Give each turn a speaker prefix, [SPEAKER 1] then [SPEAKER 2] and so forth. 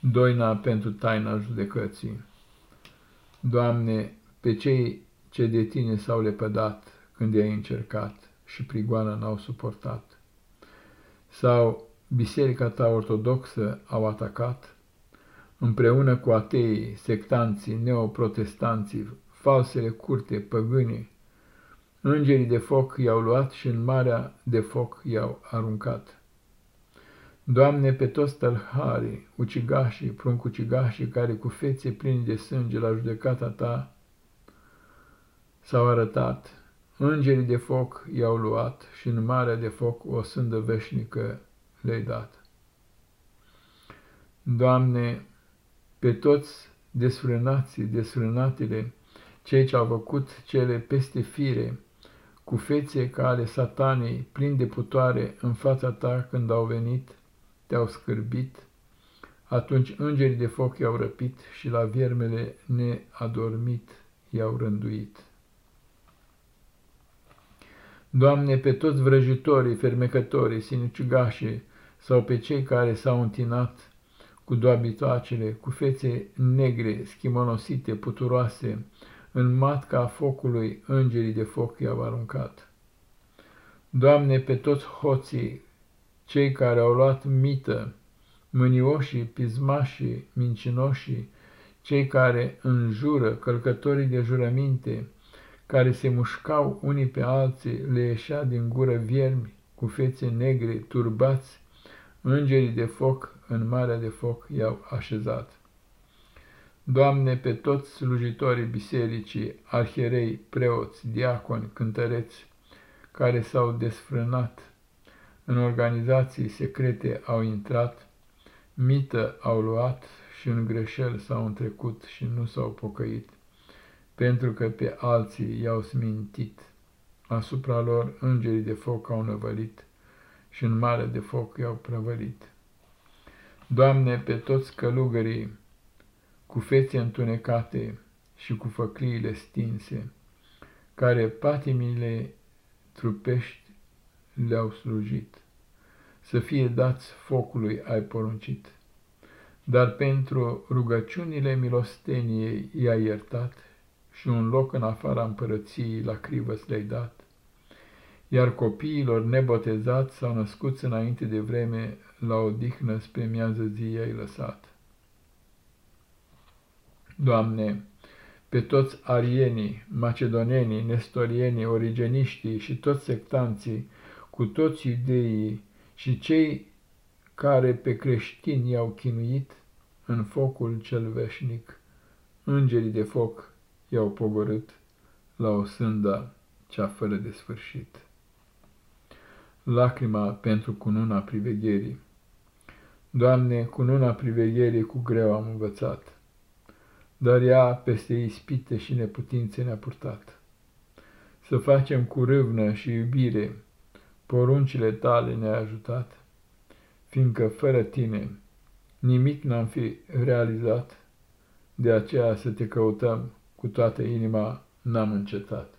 [SPEAKER 1] Doina pentru taina judecății. Doamne, pe cei ce de tine s-au lepădat când i-ai încercat și prigoana n-au suportat, sau biserica ta ortodoxă au atacat, împreună cu ateii, sectanții, neoprotestanții, falsele curte, păgânii, îngerii de foc i-au luat și în marea de foc i-au aruncat. Doamne, pe toți tălharii, ucigașii, pruncucigașii, care cu fețe plini de sânge la judecata ta s-au arătat, îngerii de foc i-au luat și în marea de foc o sândă veșnică le-ai dat. Doamne, pe toți desfrânații, desfrânatele, cei ce au făcut cele peste fire, cu fețe ca ale satanei, plin de putoare în fața ta când au venit, te-au scârbit, atunci îngerii de foc i-au răpit și la viermele neadormit i-au rânduit. Doamne, pe toți vrăjitorii, fermecătorii, sinucigașii sau pe cei care s-au întinat cu doabitoacele, cu fețe negre, schimonosite, puturoase, în matca focului îngerii de foc i-au aruncat. Doamne, pe toți hoții cei care au luat mită, mânioșii, pismașii, mincinoșii, cei care înjură, călcătorii de jurăminte, care se mușcau unii pe alții, le ieșea din gură viermi, cu fețe negre, turbați, îngerii de foc în marea de foc i-au așezat. Doamne, pe toți slujitorii bisericii, arhierei, preoți, diaconi, cântăreți, care s-au desfrânat, în organizații secrete au intrat, mită au luat și în greșel s-au întrecut și nu s-au pocăit, pentru că pe alții i-au smintit. Asupra lor îngerii de foc au năvălit și în mare de foc i-au prăvălit. Doamne, pe toți călugării, cu fețe întunecate și cu făcliile stinse, care patimile trupești le-au slujit. Să fie dați focului ai poruncit. Dar pentru rugăciunile milosteniei i-a iertat și un loc în afara împărăției la crivă le-ai dat. Iar copiilor nebotezați sau născuți înainte de vreme la odihnă spre miază zi i-ai lăsat. Doamne, pe toți arienii, macedonenii, nestorienii, origeniștii și toți sectanții, cu toți iudeii și cei care pe creștini i-au chinuit în focul cel veșnic, îngerii de foc i-au pogorât la o sânda cea fără de sfârșit. Lacrima pentru cununa privegherii Doamne, cununa privegherii cu greu am învățat, dar ea peste ispite și neputințe ne-a purtat. Să facem cu râvnă și iubire poruncile tale ne-ai ajutat, fiindcă fără tine nimic n-am fi realizat, de aceea să te căutăm cu toată inima n-am încetat.